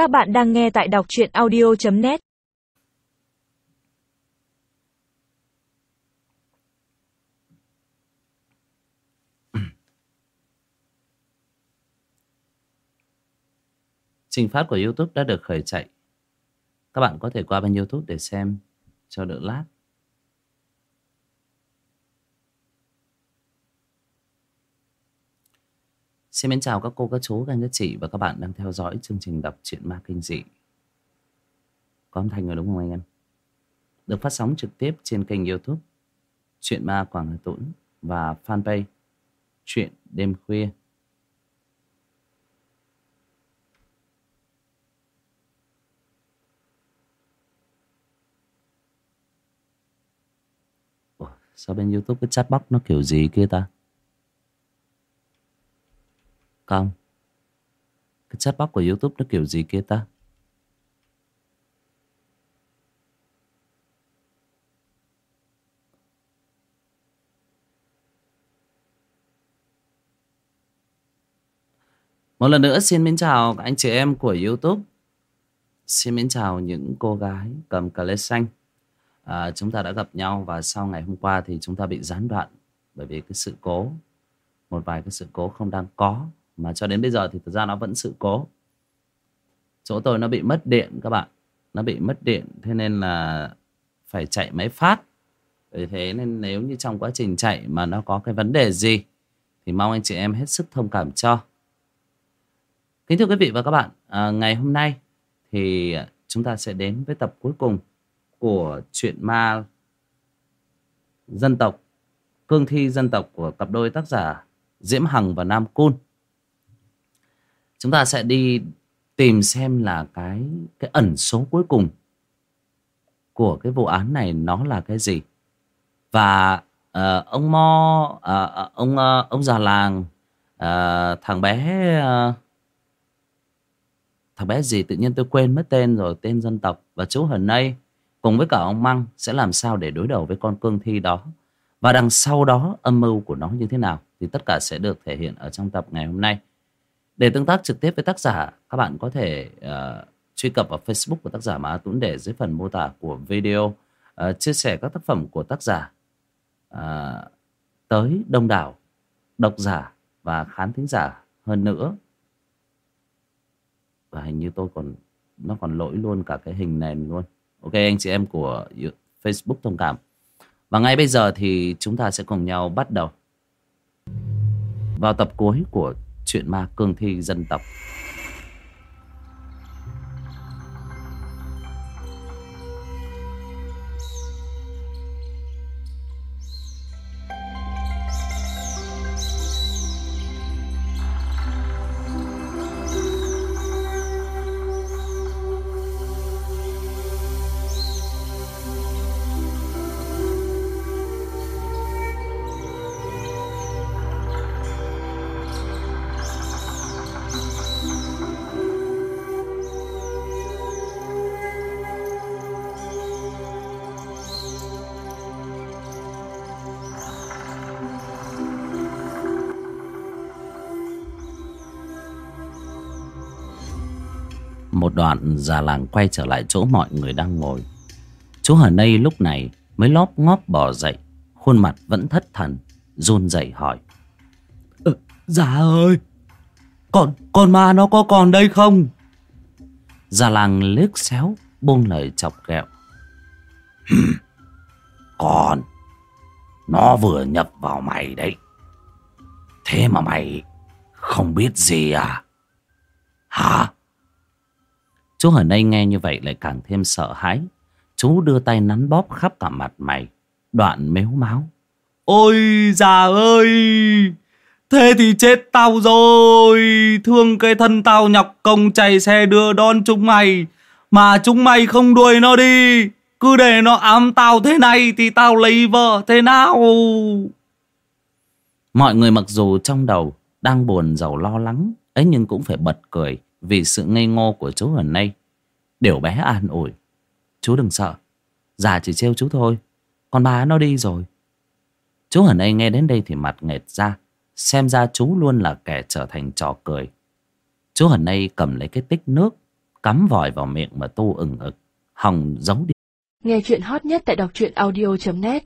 Các bạn đang nghe tại đọc truyện audio.net Trình phát của YouTube đã được khởi chạy. Các bạn có thể qua bên YouTube để xem, cho đỡ lát. Xin mến chào các cô, các chú, các anh, các chị và các bạn đang theo dõi chương trình đọc truyện ma kinh dị. Có âm thanh rồi đúng không anh em? Được phát sóng trực tiếp trên kênh youtube Chuyện ma Quảng Hà Tũng và fanpage Chuyện đêm khuya. Ủa, sao bên youtube cái chatbox nó kiểu gì kia ta? Không? Cái chatbox của youtube nó kiểu gì kia ta? Một lần nữa xin mến chào các anh chị em của YouTube. Xin mến chào những cô gái cầm cà lê xanh. À, Chúng ta đã gặp nhau và sau ngày hôm qua thì chúng ta bị gián đoạn Bởi vì cái sự cố Một vài cái sự cố không đang có mà cho đến bây giờ thì thực ra nó vẫn sự cố. Chỗ tôi nó bị mất điện các bạn. Nó bị mất điện thế nên là phải chạy máy phát. Vì thế nên nếu như trong quá trình chạy mà nó có cái vấn đề gì thì mong anh chị em hết sức thông cảm cho. Kính thưa quý vị và các bạn à, ngày hôm nay thì chúng ta sẽ đến với tập cuối cùng của chuyện ma dân tộc cương thi dân tộc của cặp đôi tác giả Diễm Hằng và Nam Cun chúng ta sẽ đi tìm xem là cái cái ẩn số cuối cùng của cái vụ án này nó là cái gì. Và uh, ông mo uh, ông uh, ông già làng uh, thằng bé uh, thằng bé gì tự nhiên tôi quên mất tên rồi tên dân tộc và chú hần nay cùng với cả ông măng sẽ làm sao để đối đầu với con cương thi đó. Và đằng sau đó âm mưu của nó như thế nào thì tất cả sẽ được thể hiện ở trong tập ngày hôm nay để tương tác trực tiếp với tác giả, các bạn có thể uh, truy cập vào Facebook của tác giả Mà Tuấn để dưới phần mô tả của video uh, chia sẻ các tác phẩm của tác giả uh, tới đông đảo độc giả và khán thính giả hơn nữa. Và hình như tôi còn nó còn lỗi luôn cả cái hình nền luôn. Ok anh chị em của Facebook thông cảm. Và ngay bây giờ thì chúng ta sẽ cùng nhau bắt đầu vào tập cuối của chuyện ma cương thi dân tộc. Một đoạn già làng quay trở lại chỗ mọi người đang ngồi. Chú Hờ Nây lúc này mới lóp ngóp bò dậy Khuôn mặt vẫn thất thần run rẩy hỏi. Ừ, Già ơi Con, con ma nó có còn đây không? Già làng liếc xéo Buông lời chọc ghẹo. Còn Nó vừa nhập vào mày đấy. Thế mà mày Không biết gì à? Hả Chú Hờ Nây nghe như vậy lại càng thêm sợ hãi. Chú đưa tay nắn bóp khắp cả mặt mày. Đoạn mếu máu. Ôi già ơi! Thế thì chết tao rồi! Thương cái thân tao nhọc công chạy xe đưa đón chúng mày. Mà chúng mày không đuổi nó đi. Cứ để nó ám tao thế này thì tao lấy vợ thế nào? Mọi người mặc dù trong đầu đang buồn giàu lo lắng ấy nhưng cũng phải bật cười vì sự ngây ngô của chú ở nay. Điều bé an ủi. Chú đừng sợ. Già chỉ trêu chú thôi. Con bà nó đi rồi. Chú ở đây nghe đến đây thì mặt nghệt ra. Xem ra chú luôn là kẻ trở thành trò cười. Chú ở đây cầm lấy cái tích nước. cắm vòi vào miệng mà tu ừng ực hòng giấu đi Nghe chuyện hot nhất tại đọc truyện audio.net